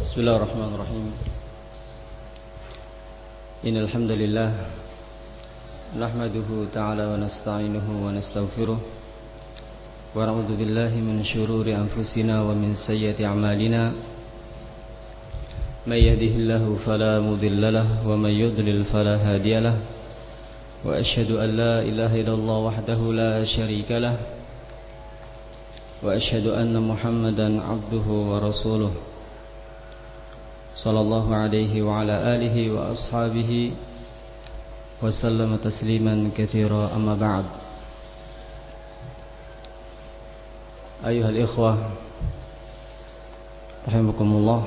بسم الله الرحمن الرحيم. إن الحمد لله نحمده تعالى ونستعينه ونستغفره ونعوذ بالله من شرور أنفسنا ومن سيئة أعمالنا. من يهده الله فلا مضل له ومن يضلل فلا هادي له. وأشهد أن لا إله إلا الله وحده لا شريك له. وأشهد أن محمدا عبده ورسوله. صلى الله عليه وعلى آله وأصحابه وسلم تسليما كثيرا. أما بعد أيها الإخوة رحمكم الله.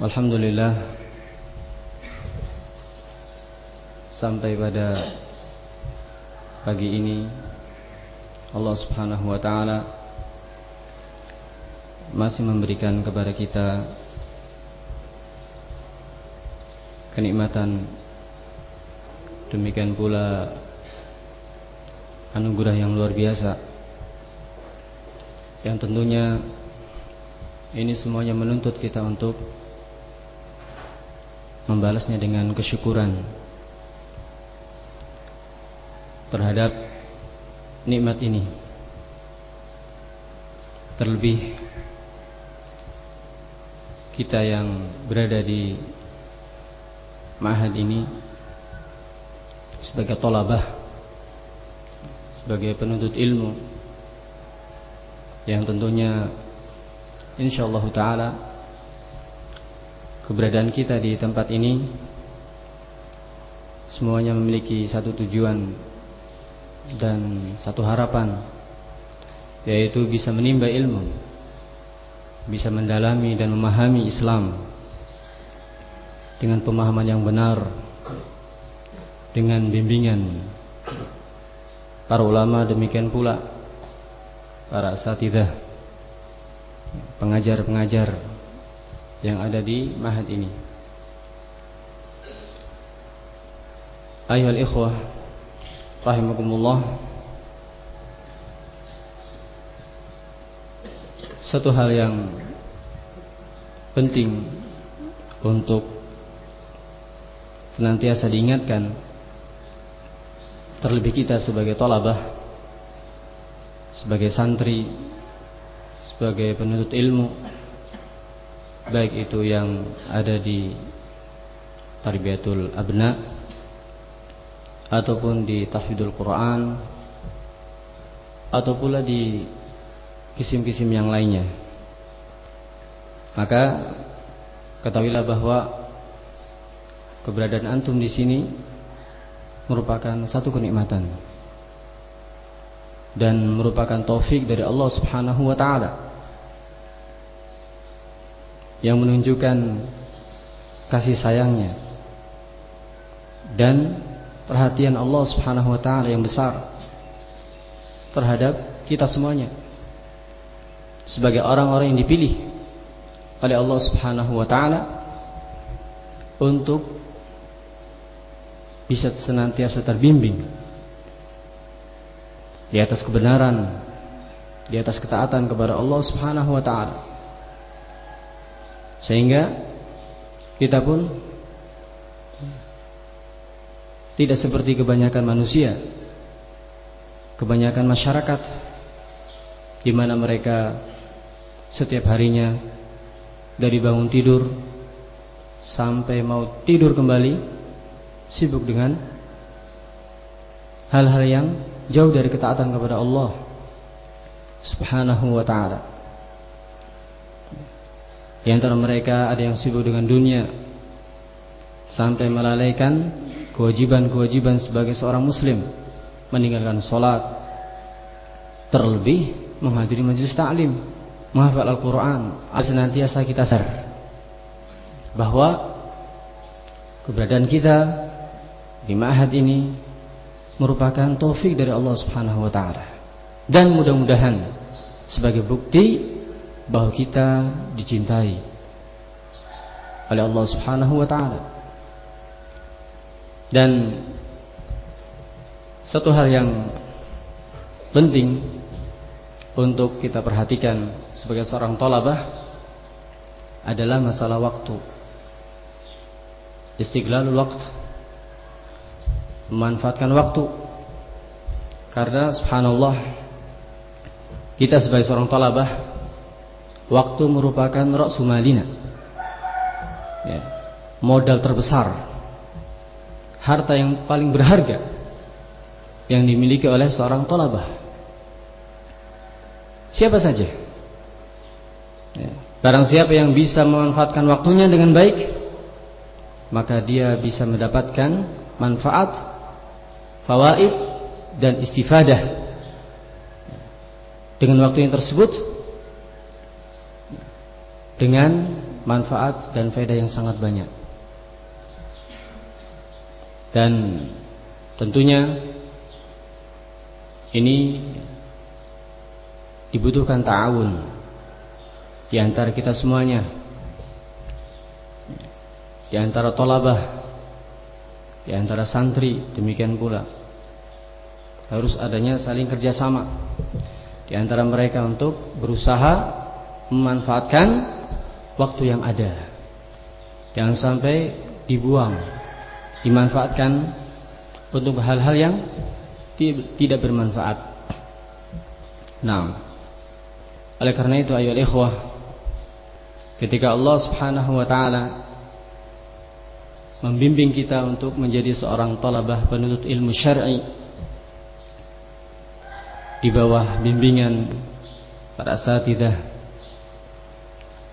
والحمد لله sampai pada pagi ini Allah Subhanahu wa taala masih memberikan kepada kita kenikmatan. Demikian pula anugerah yang luar biasa yang tentunya ini semuanya menuntut kita untuk membalasnya dengan kesyukuran terhadap nikmat ini. Terlebih kita yang berada di mahad ini sebagai tolabah sebagai penuntut ilmu yang tentunya insyaallah taala keberadaan kita di tempat ini semuanya memiliki satu tujuan dan satu harapan yaitu bisa menimba ilmu bisa mendalami dan memahami Islam dengan pemahaman yang benar dengan bimbingan para ulama demikian pula para asatidah pengajar-pengajar yang ada di mahad ini. Ayuhal ikhwah rahimakumullah satu hal yang penting untuk senantiasa diingatkan terlebih kita sebagai tolabah sebagai santri sebagai penuntut ilmu baik itu yang ada di tarbiyatul abna ataupun di tahfidul Quran atau pula di kisim-kisim yang lainnya. Maka ketahuilah bahwa keberadaan antum di sini merupakan satu kenikmatan dan merupakan taufik dari Allah Subhanahu wa taala yang menunjukkan kasih sayangnya dan perhatian Allah Subhanahu wa taala yang besar terhadap kita semuanya sebagai orang-orang yang dipilih oleh Allah Subhanahu wa taala untuk bisa senantiasa terbimbing di atas kebenaran, di atas ketaatan kepada Allah Subhanahu wa taala. Sehingga kita pun tidak seperti kebanyakan manusia, kebanyakan masyarakat di mana mereka setiap harinya dari bangun tidur sampai mau tidur kembali sibuk dengan hal-hal yang jauh dari ketaatan kepada Allah Subhanahu wa taala. Di antara mereka ada yang sibuk dengan dunia sampai melalaikan kewajiban-kewajiban sebagai seorang muslim, meninggalkan salat, terlebih menghadiri majelis taklim, menghafal Al-Qur'an. Senantiasa kita sadar bahwa keberadaan kita di ma'had ini merupakan taufik dari Allah Subhanahu wa taala. Dan mudah-mudahan sebagai bukti bahwa kita dicintai oleh Allah Subhanahu wa taala. Dan satu hal yang penting untuk kita perhatikan sebagai seorang tolabah adalah masalah waktu. Istighlalul waktu. Memanfaatkan waktu. Karena subhanallah kita sebagai seorang talabah waktu merupakan ra'su malina. Ya, modal terbesar. Harta yang paling berharga yang dimiliki oleh seorang talabah. Siapa saja. Ya. Barang siapa yang bisa memanfaatkan waktunya dengan baik, maka dia bisa mendapatkan manfaat, fawaid dan istifadah dengan waktu yang tersebut dengan manfaat dan faedah yang sangat banyak. Dan tentunya ini dibutuhkan ta'awun di antara kita semuanya. Di antara tolabah di antara santri demikian pula. Harus adanya saling kerjasama di antara mereka untuk berusaha memanfaatkan waktu yang ada. Jangan sampai dibuang dimanfaatkan untuk hal-hal yang tidak bermanfaat. Nah oleh karena itu ayo ikhwah Ketika Allah Subhanahu wa taala membimbing kita untuk menjadi seorang talabah penuntut ilmu syar'i di bawah bimbingan para asatidah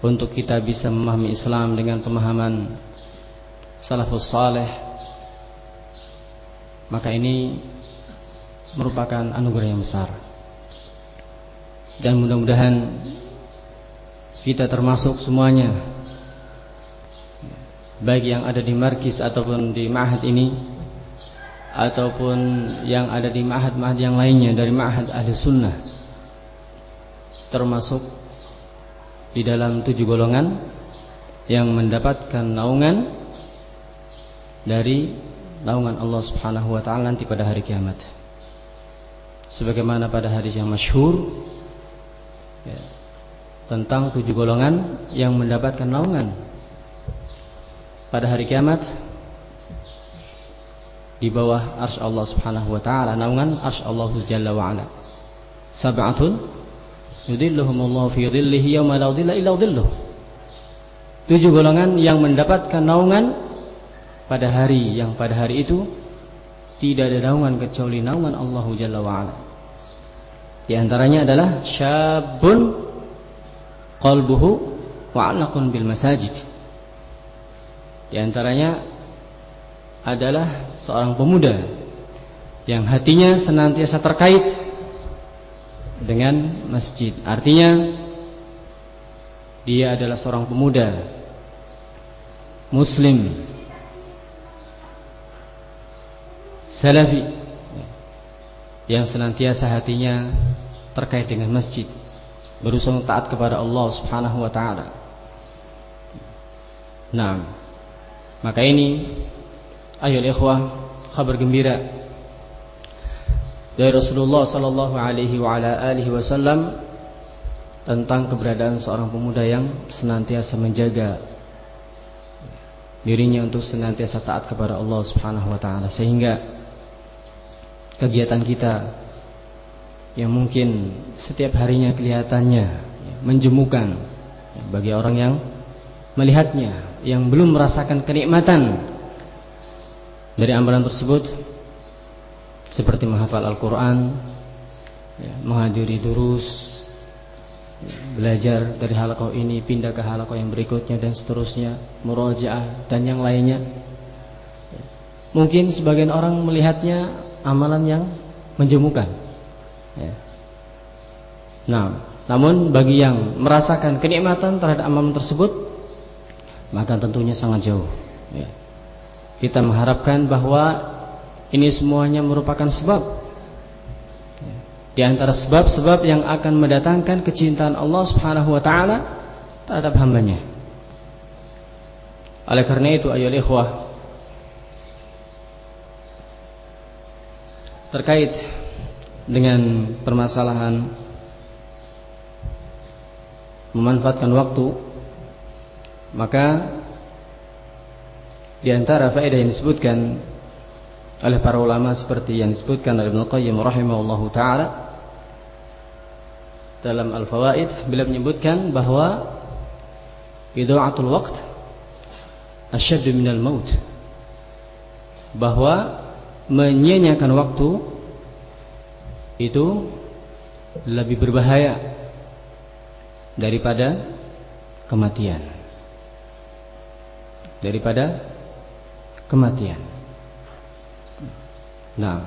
untuk kita bisa memahami Islam dengan pemahaman salafus saleh maka ini merupakan anugerah yang besar dan mudah-mudahan kita termasuk semuanya baik yang ada di markis ataupun di ma'had ini ataupun yang ada di ma'had-ma'had yang lainnya dari ma'had ahli sunnah termasuk di dalam tujuh golongan yang mendapatkan naungan dari naungan Allah Subhanahu wa taala nanti pada hari kiamat. Sebagaimana pada hadis yang masyhur ya, tentang tujuh golongan yang mendapatkan naungan pada hari kiamat di bawah arsy Allah Subhanahu wa taala naungan arsy Allah Jalla wa ala sab'atun yudilluhumullahu fi dhillihi yawma la dhilla illa dhilluh. Tujuh golongan yang mendapatkan naungan pada hari yang pada hari itu tidak ada naungan kecuali naungan Allah Jalla wa ala di antaranya adalah syabun qalbuhu wa'alaqun bil masajid. Di antaranya adalah seorang pemuda yang hatinya senantiasa terkait dengan masjid. Artinya dia adalah seorang pemuda muslim salafi yang senantiasa hatinya terkait dengan masjid berusaha taat kepada Allah Subhanahu wa taala. Nah, maka ini ayo ikhwah kabar gembira dari Rasulullah sallallahu alaihi wa ala alihi wasallam tentang keberadaan seorang pemuda yang senantiasa menjaga dirinya untuk senantiasa taat kepada Allah Subhanahu wa taala sehingga kegiatan kita yang mungkin setiap harinya kelihatannya menjemukan bagi orang yang melihatnya yang belum merasakan kenikmatan dari amalan tersebut seperti menghafal Al-Quran ya, menghadiri durus ya, belajar dari halakoh ini pindah ke halakoh yang berikutnya dan seterusnya murojaah dan yang lainnya ya. mungkin sebagian orang melihatnya amalan yang menjemukan Ya. Nah, namun bagi yang merasakan kenikmatan terhadap amalan tersebut, maka tentunya sangat jauh. Ya. Kita mengharapkan bahwa ini semuanya merupakan sebab ya. di antara sebab-sebab yang akan mendatangkan kecintaan Allah Subhanahu wa taala terhadap hambanya. Oleh karena itu ayo ikhwah terkait dengan permasalahan memanfaatkan waktu Maka di antara faedah yang disebutkan oleh para ulama seperti yang disebutkan oleh Ibnu Qayyim rahimahullahu taala dalam Al-Fawaid beliau menyebutkan bahwa idaatul waqt asyad minal maut bahwa menyia-nyiakan waktu itu lebih berbahaya daripada kematian. Daripada kematian. Nah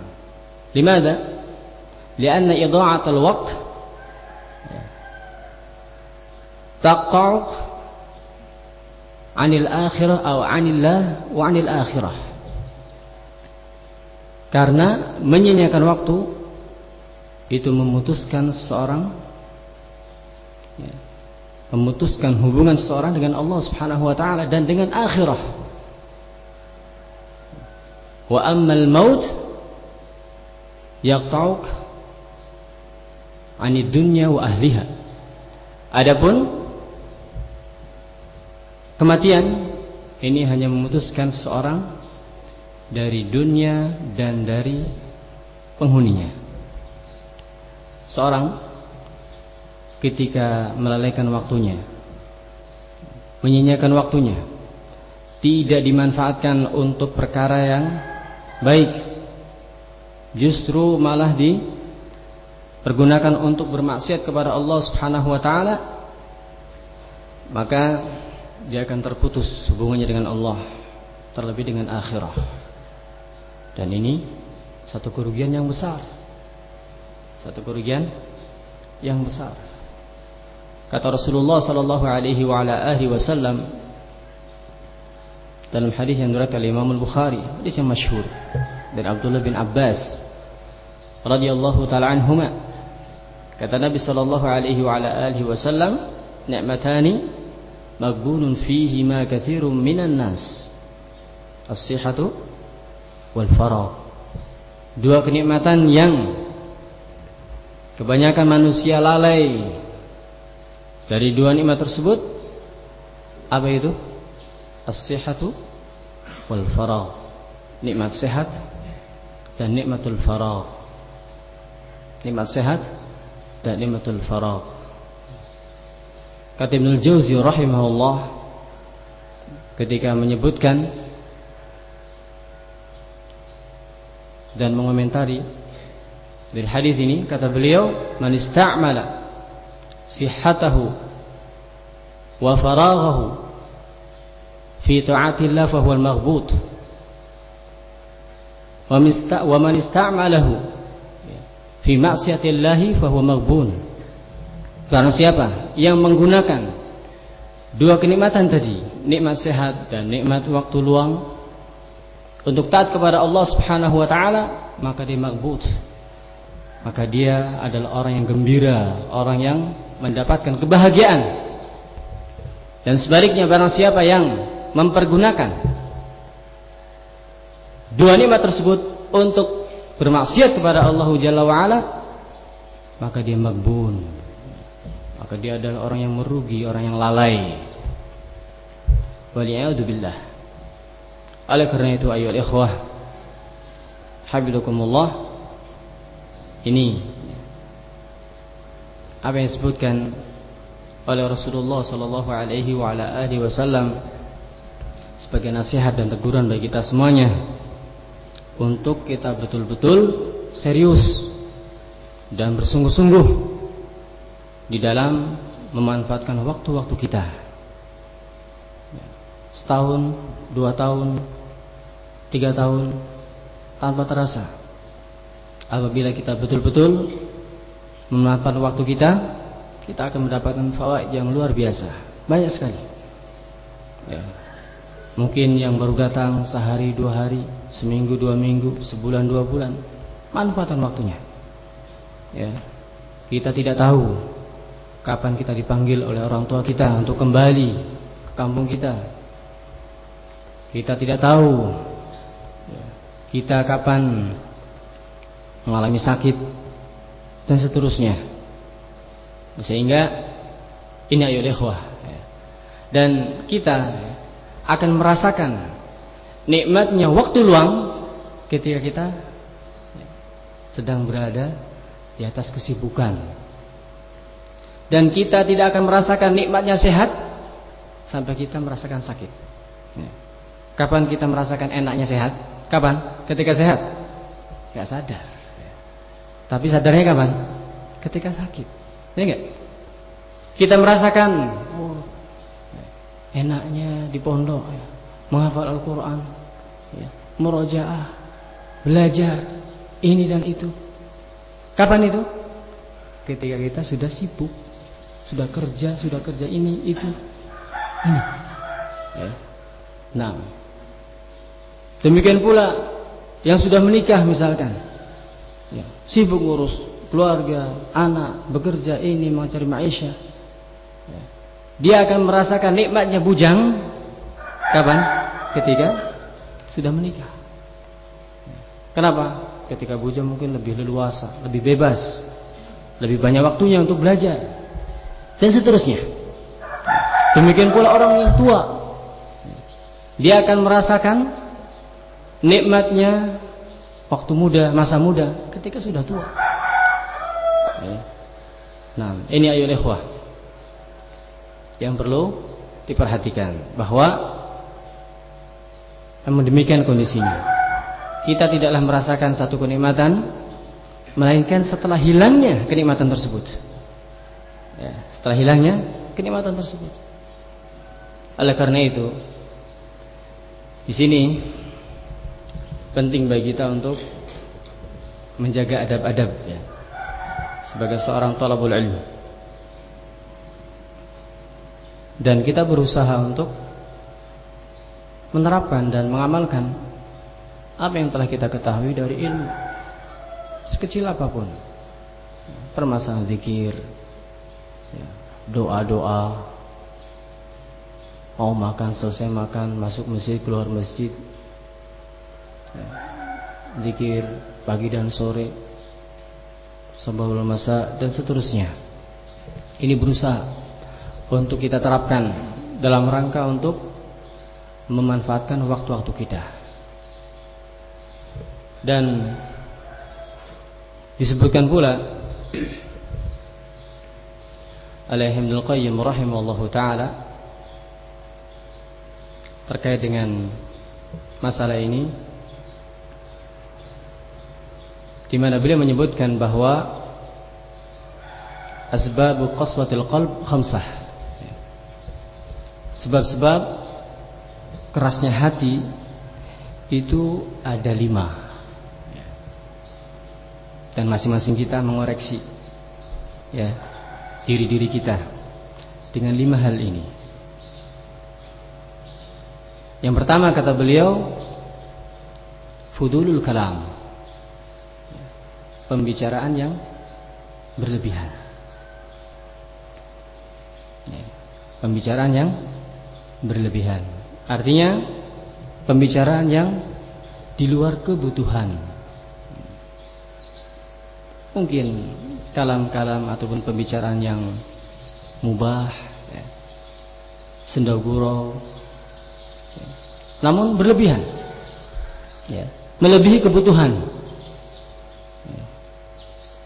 limada lianna idha'atul waqt taqa'u 'anil akhirah atau 'anillah wa 'anil akhirah karena menyia-nyiakan waktu itu memutuskan seseorang ya, memutuskan hubungan seseorang dengan Allah Subhanahu wa taala dan dengan akhirah. Wa ammal maut yaqta'uk 'ani dunya wa ahliha. Adapun kematian ini hanya memutuskan seseorang dari dunia dan dari penghuninya. Seorang ketika melalaikan waktunya menyia-nyiakan waktunya tidak dimanfaatkan untuk perkara yang baik justru malah dipergunakan untuk bermaksiat kepada Allah Subhanahu wa taala maka dia akan terputus hubungannya dengan Allah terlebih dengan akhirah dan ini satu kerugian yang besar satu kerugian yang besar. Kata Rasulullah sallallahu alaihi wa ala alihi wasallam dalam hadis yang diriwayatkan oleh Imam Al-Bukhari, hadis yang masyhur dari Abdullah bin Abbas radhiyallahu taala anhuma. Kata Nabi sallallahu alaihi wa ala alihi wasallam, "Ni'matani maghbunun fihi ma katsirun minan nas." As-sihhatu wal faragh. Dua kenikmatan yang Kebanyakan manusia lalai dari dua nikmat tersebut. Apa itu? As-sihhatu wal faragh. Nikmat sehat dan nikmatul faragh. Nikmat sehat dan nikmatul faragh. Kata Ibnu Jauzi rahimahullah ketika menyebutkan dan mengomentari dari hadis ini kata beliau, "Man istamala sihhatahu wa faraghahu fi ta'atillah fa huwa al-maghbut." Wa man ista'malahu fi ma'siyatillahi fa huwa maghbun. Barang siapa yang menggunakan dua kenikmatan tadi, nikmat sehat dan nikmat waktu luang untuk taat kepada Allah Subhanahu wa taala, maka dia maghbut maka dia adalah orang yang gembira, orang yang mendapatkan kebahagiaan. Dan sebaliknya barang siapa yang mempergunakan dua nikmat tersebut untuk bermaksiat kepada Allah Jalla wa ala, maka dia magbun. Maka dia adalah orang yang merugi, orang yang lalai. Waliyadzubillah. Oleh karena itu ayo ikhwah, habibakumullah ini apa yang disebutkan oleh Rasulullah sallallahu alaihi wa ala alihi wasallam sebagai nasihat dan teguran bagi kita semuanya untuk kita betul-betul serius dan bersungguh-sungguh di dalam memanfaatkan waktu-waktu kita setahun, dua tahun, tiga tahun tanpa terasa. Apabila kita betul-betul memanfaatkan waktu kita kita akan mendapatkan fawaid yang luar biasa. Banyak sekali. Ya. mungkin yang baru datang sehari dua hari seminggu dua minggu sebulan dua bulan manfaatkan waktunya. Ya. Kita tidak tahu kapan kita dipanggil oleh orang tua kita untuk kembali ke kampung kita kita tidak tahu. Ya. kita kapan mengalami sakit dan seterusnya. Sehingga ini ayo ikhwah dan kita akan merasakan nikmatnya waktu luang ketika kita sedang berada di atas kesibukan. Dan kita tidak akan merasakan nikmatnya sehat sampai kita merasakan sakit kapan kita merasakan enaknya sehat? Kapan? Ketika sehat? Nggak sadar. Tapi sadarnya kapan? Ketika sakit. Ya enggak kita merasakan oh, enaknya di pondok ya, menghafal Al-Quran ya, murojaah belajar ini dan itu. Kapan itu? Ketika kita sudah sibuk sudah kerja sudah kerja ini itu. Ini. Ya. nah demikian pula yang sudah menikah misalkan ya, sibuk ngurus keluarga anak bekerja ini mencari maisha ya. Dia akan merasakan nikmatnya bujang kapan? Ketika sudah menikah. Kenapa? Ketika bujang mungkin lebih leluasa, lebih bebas, lebih banyak waktunya untuk belajar dan seterusnya. Demikian pula orang yang tua. Dia akan merasakan nikmatnya waktu muda, masa muda ketika sudah tua. Nah, ini ayo ikhwah. Yang perlu diperhatikan bahwa namun demikian kondisinya. Kita tidaklah merasakan satu kenikmatan melainkan setelah hilangnya kenikmatan tersebut. Ya, setelah hilangnya kenikmatan tersebut. Oleh karena itu di sini penting bagi kita untuk menjaga adab-adab ya. Sebagai seorang talabul ilmu dan kita berusaha untuk menerapkan dan mengamalkan apa yang telah kita ketahui dari ilmu sekecil apa pun. Permasalahan zikir ya, doa-doa mau makan selesai makan masuk masjid keluar masjid zikir pagi dan sore sebelum masa dan seterusnya. Ini berusaha untuk kita terapkan dalam rangka untuk memanfaatkan waktu-waktu kita. Dan disebutkan pula Ibnu Qayyim taala terkait dengan masalah ini di mana beliau menyebutkan bahwa asbab qaswatil qalb khamsah. Sebab-sebab kerasnya hati itu ada lima. Dan masing-masing kita mengoreksi ya diri-diri kita dengan lima hal ini. Yang pertama kata beliau fudulul kalam pembicaraan yang berlebihan. Ya, pembicaraan yang berlebihan. Artinya pembicaraan yang di luar kebutuhan. Mungkin kalam-kalam ataupun pembicaraan yang mubah, ya, sendagurau, ya, namun berlebihan, ya, melebihi kebutuhan.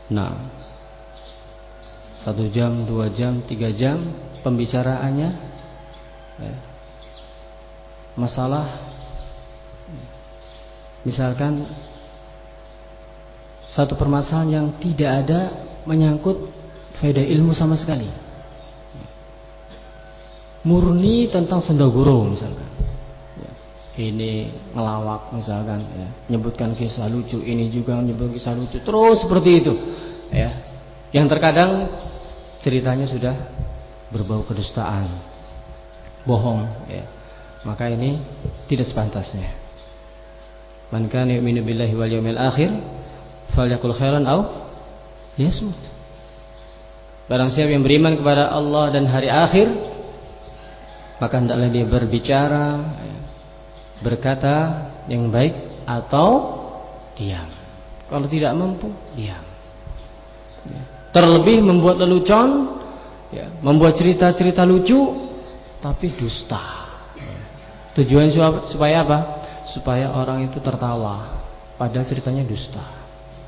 Nah, satu jam, dua jam, tiga jam pembicaraannya. Ya, masalah misalkan satu permasalahan yang tidak ada menyangkut faedah ilmu sama sekali. Murni tentang sendaguro misalkan ini ngelawak misalkan ya, menyebutkan kisah lucu ini juga menyebut kisah lucu. Terus seperti itu ya. Yang terkadang ceritanya sudah berbau kedustaan bohong ya. Maka ini tidak sepantasnya. Man kana yu'minu billahi wal yawmil akhir falyakul khairan aw yasmut. Barang siapa yang beriman kepada Allah dan hari akhir maka hendaklah dia berbicara berkata yang baik atau diam. Kalau tidak mampu, diam. Terlebih membuat lelucon, ya, membuat cerita-cerita lucu tapi dusta. Tujuan supaya apa? Supaya orang itu tertawa, padahal ceritanya dusta.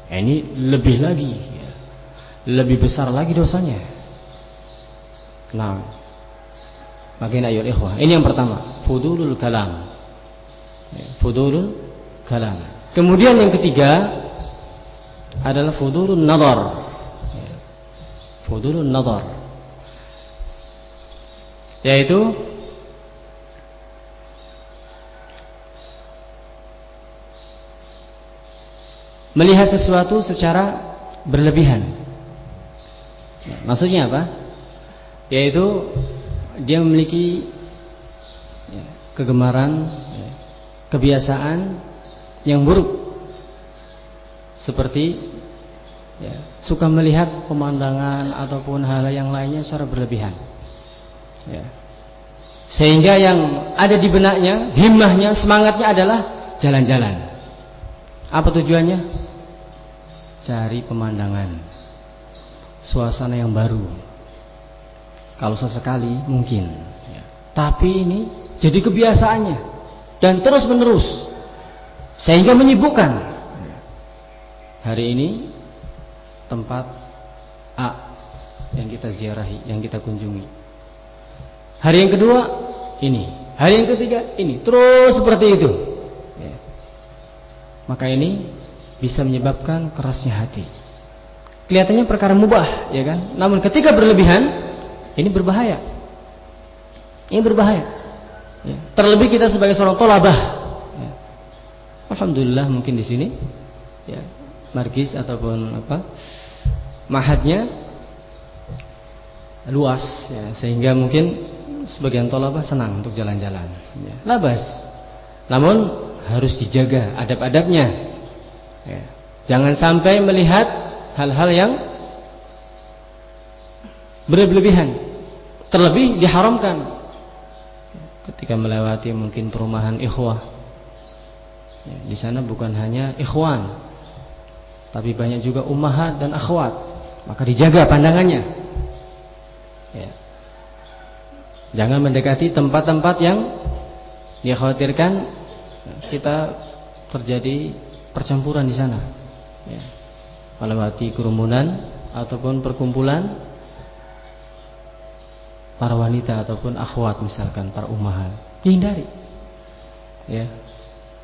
Eh, ini lebih lagi, ya. lebih besar lagi dosanya. Nah, makin ayol ikhwah. Ini yang pertama, fudulul kalam. Fudulul kalam. Kemudian yang ketiga adalah fudulun nadar. Fudulun nadar. Yaitu melihat sesuatu secara berlebihan. Maksudnya apa? Yaitu dia memiliki ya, kegemaran, kebiasaan yang buruk, seperti ya, suka melihat pemandangan ataupun hal yang lainnya secara berlebihan. Ya. Sehingga yang ada di benaknya, himmahnya, semangatnya adalah jalan-jalan. Apa tujuannya? Cari pemandangan, suasana yang baru. Kalau sesekali mungkin, ya. tapi ini jadi kebiasaannya dan terus menerus sehingga menyibukkan. Hari ini tempat A yang kita ziarahi, yang kita kunjungi. Hari yang kedua ini, hari yang ketiga ini, terus seperti itu. Ya. Maka ini bisa menyebabkan kerasnya hati. Kelihatannya perkara mubah, ya kan? Namun ketika berlebihan, ini berbahaya. Ini berbahaya. Ya. Terlebih kita sebagai seorang tolabah. Ya. Alhamdulillah mungkin di sini, ya, markis ataupun apa, mahadnya luas, ya, sehingga mungkin sebagian tolabah senang untuk jalan-jalan. Ya. Labas. Namun harus dijaga adab-adabnya. Ya. Jangan sampai melihat hal-hal yang berlebihan. Terlebih diharamkan. Ketika melewati mungkin perumahan ikhwah. Ya, di sana bukan hanya ikhwan. Tapi banyak juga ummahat dan akhwat. Maka dijaga pandangannya. Ya. Jangan mendekati tempat-tempat yang dikhawatirkan kita terjadi percampuran di sana. Ya. Melewati kerumunan ataupun perkumpulan para wanita ataupun akhwat misalkan para ummahat. Hindari. Ya.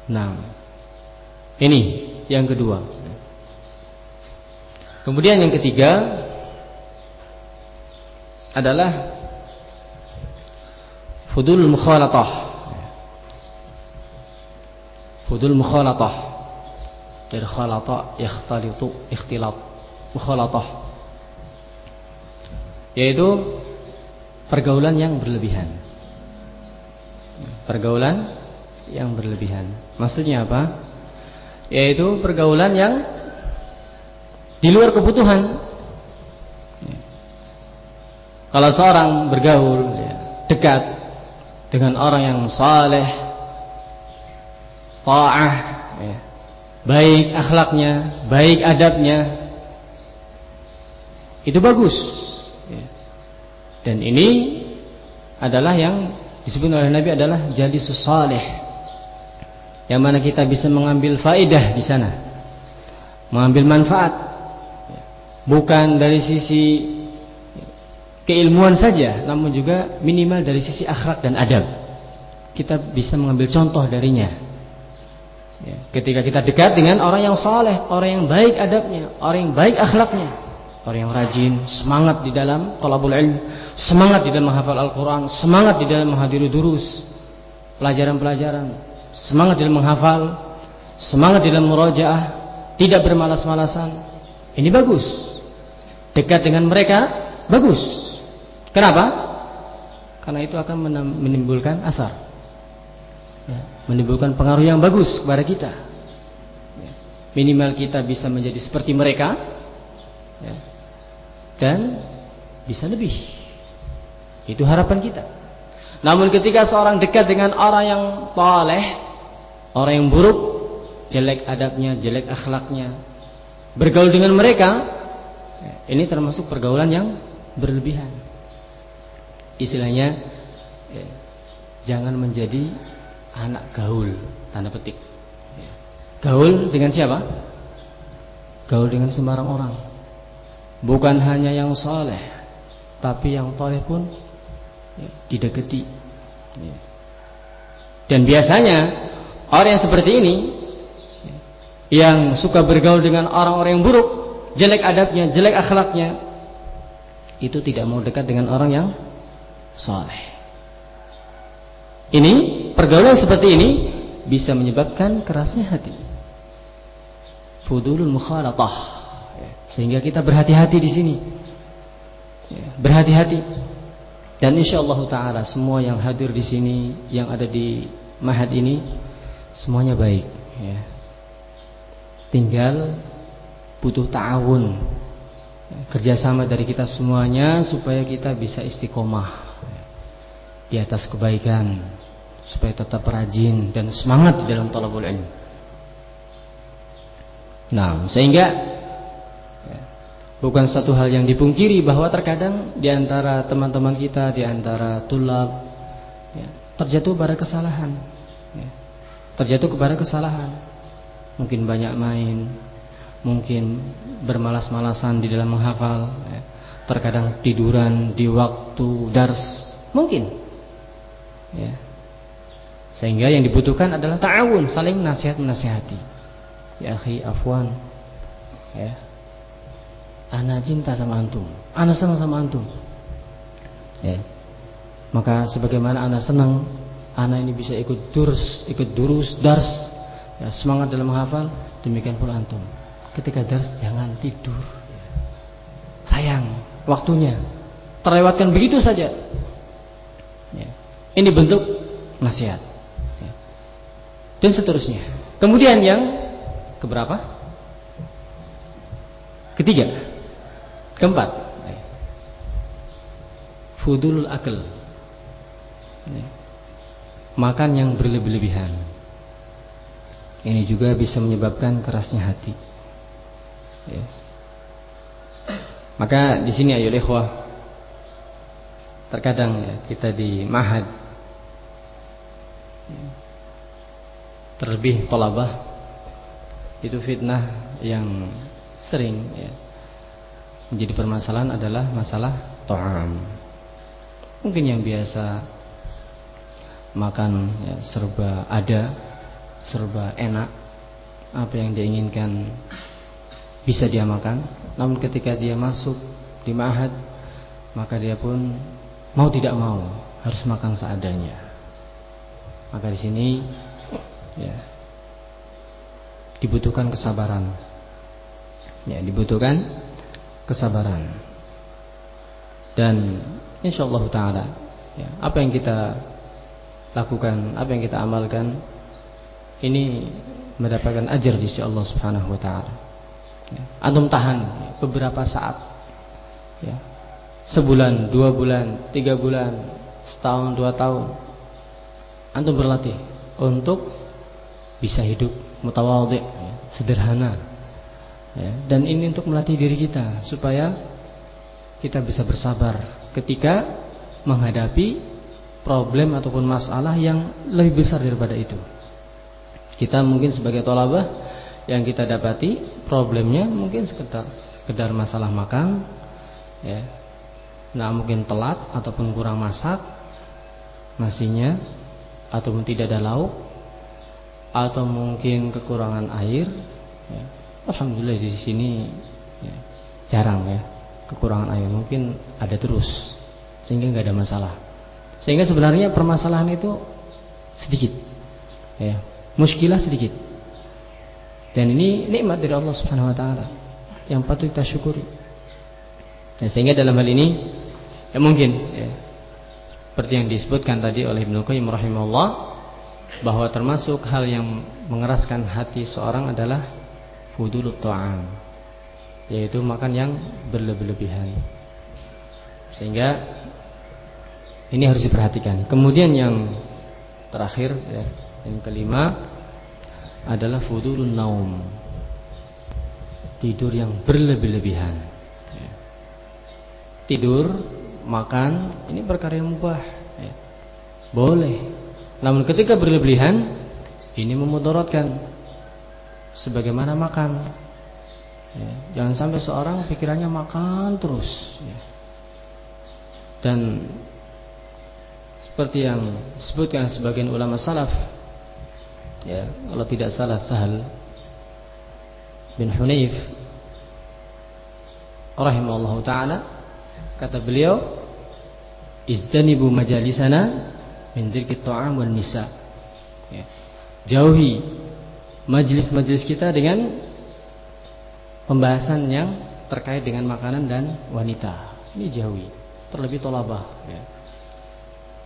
Nah. Ini yang kedua. Kemudian yang ketiga adalah fudul mukhalatah fudul mukhalatah dari khalata yakhtalitu ikhtilat mukhalatah yaitu pergaulan yang berlebihan. Pergaulan yang berlebihan. Maksudnya apa? Yaitu pergaulan yang di luar kebutuhan. Kalau seorang bergaul dekat dengan orang yang saleh, taah, baik akhlaknya, baik adabnya, itu bagus. Dan ini adalah yang disebut oleh Nabi adalah jadi saleh. Yang mana kita bisa mengambil faidah di sana. Mengambil manfaat. Bukan dari sisi keilmuan saja, namun juga minimal dari sisi akhlak dan adab. Kita bisa mengambil contoh darinya. Ya, ketika kita dekat dengan orang yang saleh, orang yang baik adabnya, orang yang baik akhlaknya, orang yang rajin, semangat di dalam thalabul ilm, semangat di dalam menghafal Al-Qur'an, semangat di dalam menghadiri durus, pelajaran-pelajaran, semangat di dalam menghafal, semangat di dalam murajaah, tidak bermalas-malasan. Ini bagus. Dekat dengan mereka bagus. Kenapa? Karena itu akan menimbulkan asar. Ya, menimbulkan pengaruh yang bagus kepada kita. Ya, minimal kita bisa menjadi seperti mereka. Ya, dan bisa lebih. Itu harapan kita. Namun ketika seorang dekat dengan orang yang toleh, orang yang buruk, jelek adabnya, jelek akhlaknya, bergaul dengan mereka, ini termasuk pergaulan yang berlebihan istilahnya ya, jangan menjadi anak gaul tanda petik ya. gaul dengan siapa gaul dengan sembarang orang bukan hanya yang soleh tapi yang toleh pun ya, didekati ya. dan biasanya orang yang seperti ini ya, yang suka bergaul dengan orang-orang yang buruk jelek adabnya jelek akhlaknya itu tidak mau dekat dengan orang yang soleh ini pergaulan seperti ini bisa menyebabkan kerasnya hati. Fudulul mukhalatah. Ya, sehingga kita berhati-hati di sini. Ya, berhati-hati. Dan insya Allah taala semua yang hadir di sini, yang ada di mahad ini semuanya baik, ya. Tinggal butuh ta'awun. Ya, kerjasama dari kita semuanya supaya kita bisa istiqomah di atas kebaikan supaya tetap rajin dan semangat di dalam talabul ilmu. Nah, sehingga bukan satu hal yang dipungkiri bahwa terkadang di antara teman-teman kita, di antara tulab ya, terjatuh pada kesalahan. Ya, terjatuh kepada kesalahan. Mungkin banyak main, mungkin bermalas-malasan di dalam menghafal, ya, terkadang tiduran di waktu dars, mungkin. Ya, sehingga yang dibutuhkan adalah ta'awun, saling nasihat menasihati. Ya akhi, afwan. Ya. Ana cinta sama antum. Ana senang sama antum. Ya. Maka sebagaimana ana senang, ana ini bisa ikut durus, ikut durus, dars, ya, semangat dalam menghafal, demikian pula antum. Ketika dars jangan tidur. Sayang waktunya. Terlewatkan begitu saja. Ya. Ini bentuk nasihat dan seterusnya. Kemudian yang keberapa? Ketiga. Keempat. Fudul akal. Makan yang berlebih-lebihan. Ini juga bisa menyebabkan kerasnya hati. Ya. Maka di sini ayo ikhwah terkadang ya, kita di mahad terlebih tolabah itu fitnah yang sering ya, menjadi permasalahan adalah masalah to'am. Mungkin yang biasa makan ya, serba ada serba enak apa yang dia inginkan bisa dia makan. Namun ketika dia masuk di ma'had maka dia pun mau tidak mau harus makan seadanya. Maka di sini ya dibutuhkan kesabaran. Ya dibutuhkan kesabaran dan insyaallah taala ya, apa yang kita lakukan apa yang kita amalkan ini mendapatkan ajar di sisi Allah Subhanahu wa taala ya, antum tahan beberapa saat ya sebulan dua bulan tiga bulan setahun dua tahun antum berlatih untuk bisa hidup mutawadhi, ya, sederhana. Ya, dan ini untuk melatih diri kita supaya kita bisa bersabar ketika menghadapi problem ataupun masalah yang lebih besar daripada itu. Kita mungkin sebagai tolabah yang kita dapati problemnya mungkin sekedar sekedar masalah makan, ya, nggak mungkin telat ataupun kurang masak nasinya ataupun tidak ada lauk atau mungkin kekurangan air ya. Alhamdulillah di sini ya, jarang ya kekurangan air. Mungkin ada terus sehingga nggak ada masalah. Sehingga sebenarnya permasalahan itu sedikit ya muskilah sedikit. Dan ini nikmat dari Allah Subhanahu Wa Taala yang patut kita syukuri. Ya, sehingga dalam hal ini ya mungkin ya, seperti yang disebutkan tadi oleh Ibnu Qayyim rahimahullah bahwa termasuk hal yang mengeraskan hati seorang adalah fudulut ta'am yaitu makan yang berlebih-lebihan sehingga ini harus diperhatikan kemudian yang terakhir ya, yang kelima adalah fudulun naum tidur yang berlebih-lebihan ya. tidur makan ini perkara yang mubah ya. Boleh. Namun ketika berlebihan ini memudaratkan sebagaimana makan. Ya, jangan sampai seorang pikirannya makan terus. Ya. Dan seperti yang disebutkan sebagian ulama salaf, ya, kalau tidak salah Sahal bin Hunayf rahimahullah taala kata beliau izdanibu majalisana min dzikri ta'am wan nisa ya. jauhi majlis-majlis kita dengan pembahasan yang terkait dengan makanan dan wanita ini jauhi terlebih tolabah ya.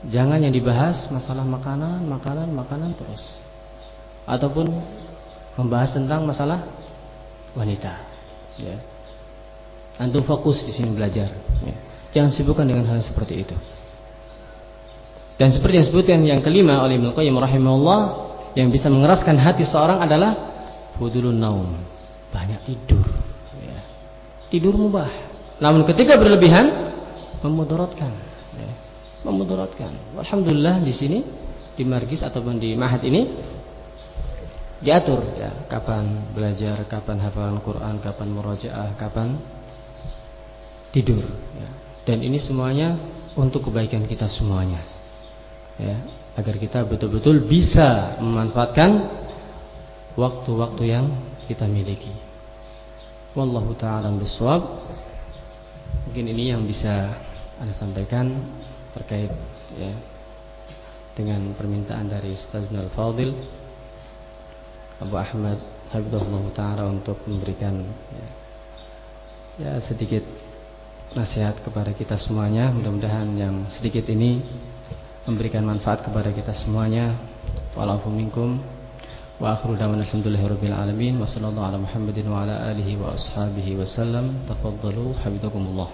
jangan yang dibahas masalah makanan makanan makanan terus ataupun membahas tentang masalah wanita ya antum fokus di sini belajar ya. Jangan sibukkan dengan hal seperti itu. Dan seperti yang disebutkan yang kelima oleh Ibnu Qayyim rahimahullah yang bisa mengeraskan hati seorang adalah hudulun naum, banyak tidur. Ya. Tidur mubah. Namun ketika berlebihan memudaratkan. Ya. Memudaratkan. Alhamdulillah di sini di margis ataupun di mahat ini diatur ya kapan belajar, kapan hafalan Quran, kapan murojaah, kapan tidur. Ya. Dan ini semuanya untuk kebaikan kita semuanya. Ya, agar kita betul-betul bisa memanfaatkan waktu-waktu yang kita miliki. Wallahu taala bisawab. Mungkin ini yang bisa Anda sampaikan terkait ya dengan permintaan dari Ustaz Nul Fadil Abu Ahmad Habibullah Ta'ala untuk memberikan ya, ya sedikit nasihat kepada kita semuanya. Mudah-mudahan yang sedikit ini memberikan manfaat kepada kita semuanya. Wa'alaikum minkum. Wa akhiru da'wana alhamdulillahirabbil alamin wa sallallahu ala Muhammadin wa ala alihi wa ashabihi wa sallam. Tafaddalu habibakumullah.